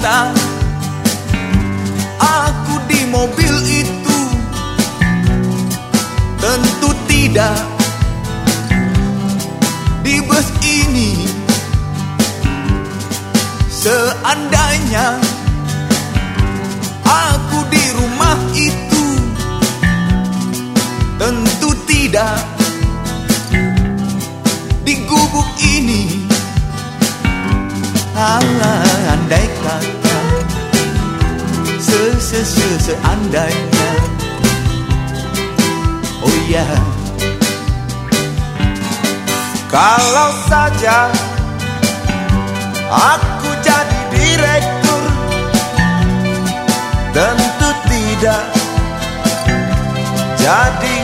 Seandainya aku di mobil itu Tentu tidak di bus ini. Seandainya aku di rumah itu Tentu tidak se se se seandainya Oh ya yeah. Kalau saja aku jadi direktur Tentu tidak jadi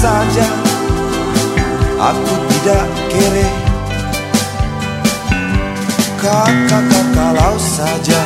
saja. Aku tidak kere. Kakak kalau saja